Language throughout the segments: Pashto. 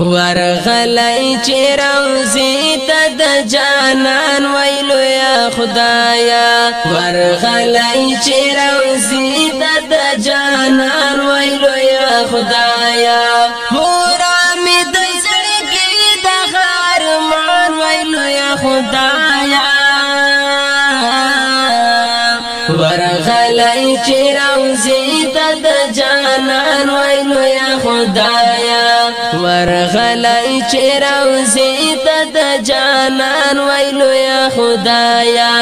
ورغلی چې روزی ته د جانان ویلو یا خدایا ورغلی چې روزی ته د جانان ویلو یا خدایا مور می د زړګي د غار مان ویلو یا خدایا ورغلی چې روزی ته د جانان جانان وای لویا خدایا ورغلی چې روزی ته د جانان وای لویا خدایا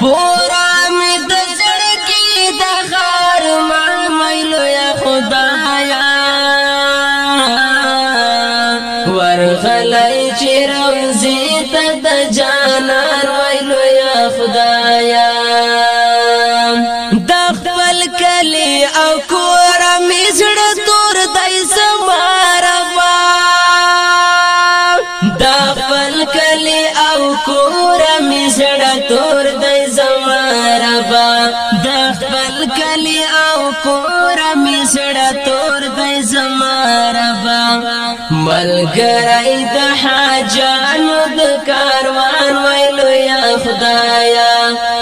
پورا می د زړه کې د غار مان وای لویا خدایا ورغلی چې روزی ته د جانان خپل کلی او کور می زړه تور دی زماربا ملګری د حاجانو د کاروان ویلو یا خدایا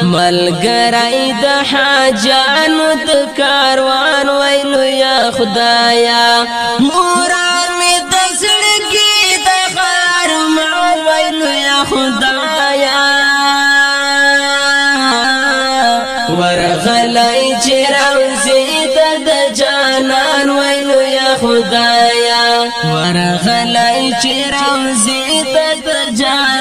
ملګری د حاجانو د کاروان ویلو یا خدایا مور می د زړګي د خار ما ویلو یا خدایا کلی چې روزي ته د جانان ویلو یا خدایا ورغلی چې روزي ته د جانان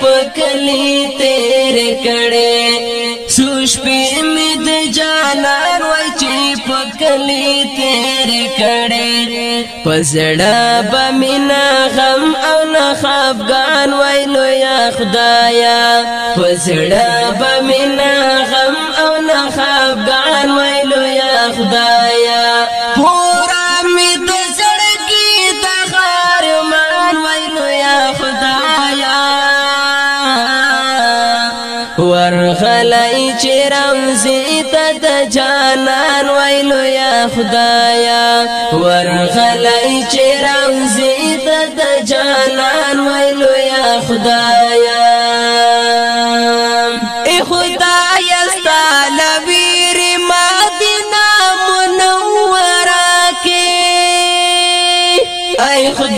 پکلی تیر کړي سوش په امید جانان وای چې پکلی تیر کړي پزړه بمینا غم او نه خفغان وای نو یا خدایا پزړه بمینا رمزی تا دا جانان ویلو یا خدایا ورغلی چی رمزی تا دا جانان ویلو یا خدایا ای خدایا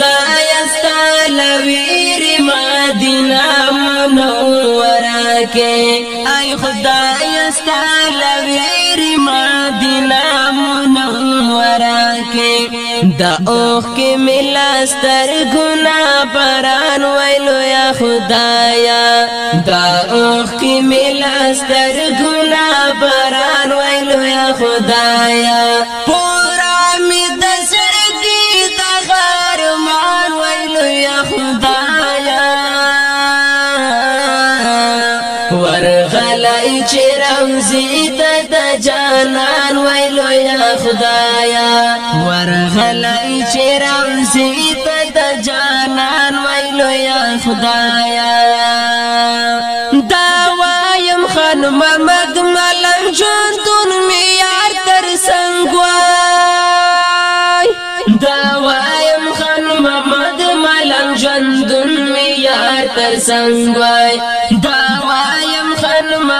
خدای استالویر مدینه منوره کې ای خدای استالویر مدینه منوره کې دا اوخ کې ملاستر ګنا پران ویلو یا خدایا دا اوخ کې ملاستر ګنا پران ویلو یا خدایا روزی ته د جانان ویلو یا خدایا ورغلی چې روزی ته د جانان ویلو یا خدایا دا وایم خانم مګمل جنتون میار تر سنگوای دا وایم خانم مګمل جنتون میار تر سنگوای دا وایم خانم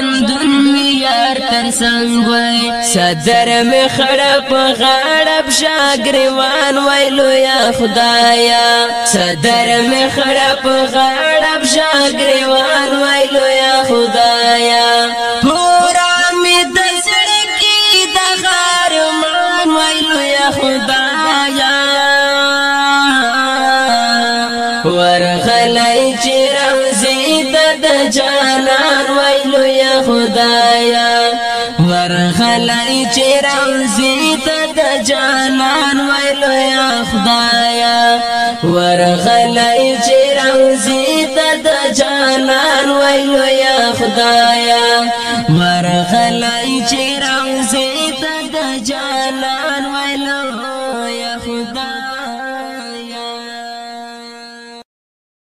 خندون میار تن څنګه وای صدر می خړپ غړپ شاګریوان وای لویا خدایا صدر می خړپ غړپ شاګریوان وای لویا خدایا د جانان ویلو یا خدایا ور خلای روزي زیت د جانان ویلو یا خدایا ور خلای روزي زیت د جانان ویلو یا خدایا ور خلای روزي زیت د جانان